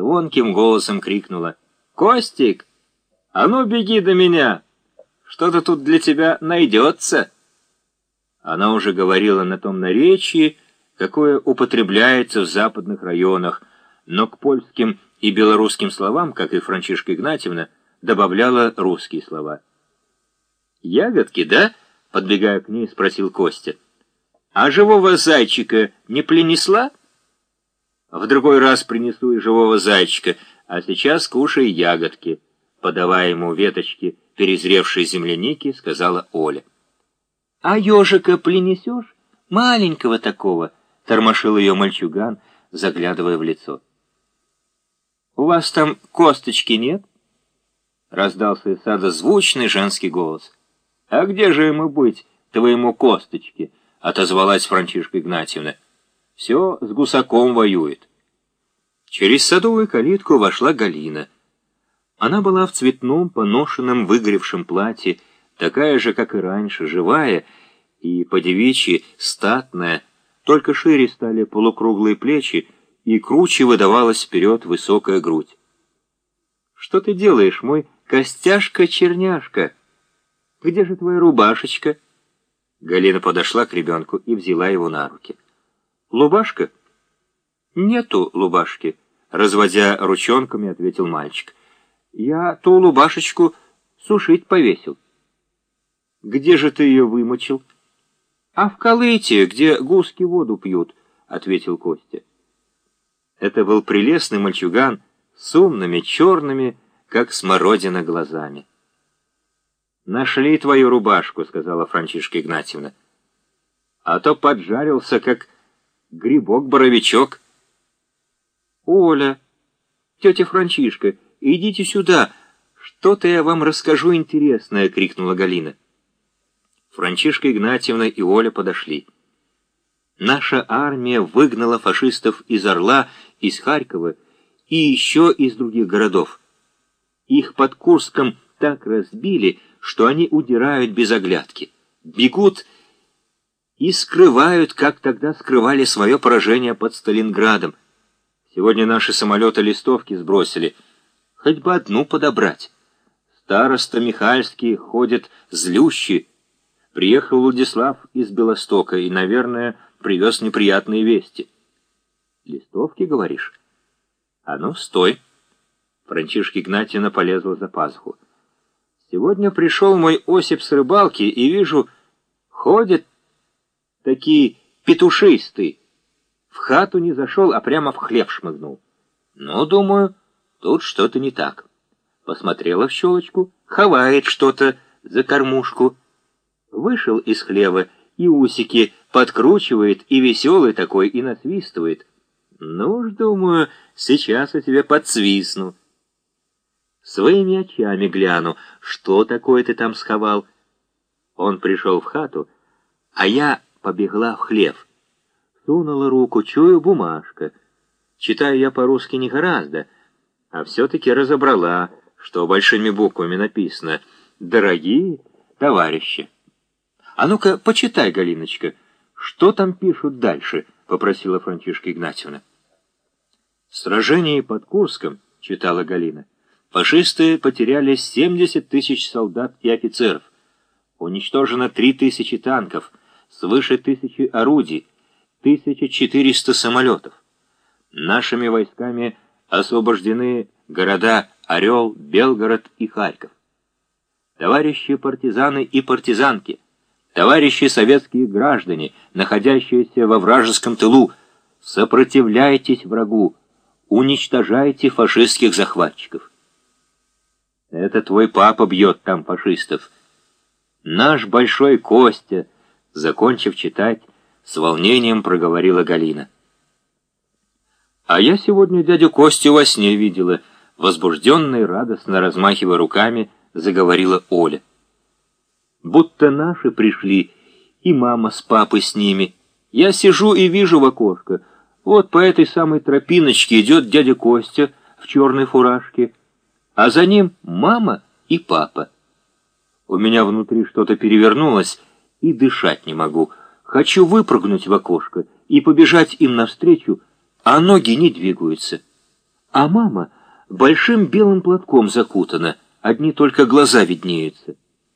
звонким голосом крикнула. «Костик, а ну беги до меня! Что-то тут для тебя найдется!» Она уже говорила на том наречии, какое употребляется в западных районах, но к польским и белорусским словам, как и Франчишка Игнатьевна, добавляла русские слова. «Ягодки, да?» — подбегая к ней, спросил Костя. «А живого зайчика не принесла?» «В другой раз принесу и живого зайчика, а сейчас кушай ягодки», — подавая ему веточки перезревшей земляники, сказала Оля. «А ежика принесешь? Маленького такого», — тормошил ее мальчуган, заглядывая в лицо. «У вас там косточки нет?» — раздался из сада звучный женский голос. «А где же ему быть, твоему косточке?» — отозвалась Франчишка Игнатьевна. «Все с гусаком воюет». Через садовую калитку вошла Галина. Она была в цветном, поношенном, выгоревшем платье, такая же, как и раньше, живая и по-девичьи статная, только шире стали полукруглые плечи, и круче выдавалась вперед высокая грудь. «Что ты делаешь, мой костяшка-черняшка? Где же твоя рубашечка?» Галина подошла к ребенку и взяла его на руки. «Лубашка?» «Нету лубашки», — разводя ручонками, ответил мальчик. «Я ту лубашечку сушить повесил». «Где же ты ее вымочил?» «А в колыте, где гуски воду пьют», — ответил Костя. Это был прелестный мальчуган с умными, черными, как смородина, глазами. «Нашли твою рубашку», — сказала Франчишка Игнатьевна. «А то поджарился, как грибок-боровичок». «Оля, тетя Франчишка, идите сюда, что-то я вам расскажу интересное», — крикнула Галина. Франчишка Игнатьевна и Оля подошли. Наша армия выгнала фашистов из Орла, из Харькова и еще из других городов. Их под Курском так разбили, что они удирают без оглядки, бегут и скрывают, как тогда скрывали свое поражение под Сталинградом. Сегодня наши самолеты листовки сбросили, хоть бы одну подобрать. Староста Михальский ходит злющий. Приехал Владислав из Белостока и, наверное, привез неприятные вести. Листовки, говоришь? А ну, стой. Франчишка Игнатьевна полезла за пазуху. Сегодня пришел мой Осип с рыбалки, и вижу, ходят такие петушисты. В хату не зашел, а прямо в хлеб шмыгнул. Ну, думаю, тут что-то не так. Посмотрела в щелочку, ховает что-то за кормушку. Вышел из хлева и усики подкручивает, и веселый такой, и насвистывает. Ну уж, думаю, сейчас я тебе подсвистну. Своими очами гляну, что такое ты там сховал. Он пришел в хату, а я побегла в хлев. Сунула руку, чую бумажка. Читаю я по-русски не гораздо, а все-таки разобрала, что большими буквами написано «Дорогие товарищи». «А ну-ка, почитай, Галиночка, что там пишут дальше?» — попросила Франчишка Игнатьевна. «В сражении под Курском», — читала Галина, — «фашисты потеряли 70 тысяч солдат и офицеров. Уничтожено 3 тысячи танков, свыше тысячи орудий, 1400 самолетов. Нашими войсками освобождены города Орел, Белгород и Харьков. Товарищи партизаны и партизанки — Товарищи советские граждане, находящиеся во вражеском тылу, сопротивляйтесь врагу, уничтожайте фашистских захватчиков. Это твой папа бьет там фашистов. Наш большой Костя, закончив читать, с волнением проговорила Галина. А я сегодня дядю Костю во сне видела, возбужденно и радостно размахивая руками, заговорила Оля будто наши пришли, и мама с папой с ними. Я сижу и вижу в окошко. Вот по этой самой тропиночке идет дядя Костя в черной фуражке, а за ним мама и папа. У меня внутри что-то перевернулось, и дышать не могу. Хочу выпрыгнуть в окошко и побежать им навстречу, а ноги не двигаются. а мама большим белым платком закутана, одни только глаза виднеются.